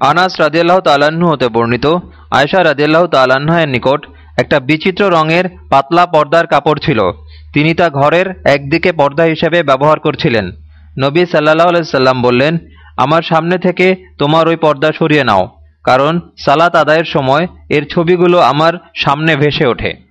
আনাস রাজিয়াল্লাহ তালাহ্ন হতে বর্ণিত। আয়সা রাজিয়াল্লাহ তাল্লাহ্নের নিকট একটা বিচিত্র রঙের পাতলা পর্দার কাপড় ছিল। তিনি তা ঘরের একদিকে পর্দা হিসেবে ব্যবহার করছিলেন। নবী সাল্লাহ সাল্লাম বললেন, আমার সামনে থেকে তোমার ওই পর্দা সরিয়ে নাও, কারণ সালাত আদায়ের সময় এর ছবিগুলো আমার সামনে ভেসে ওঠে।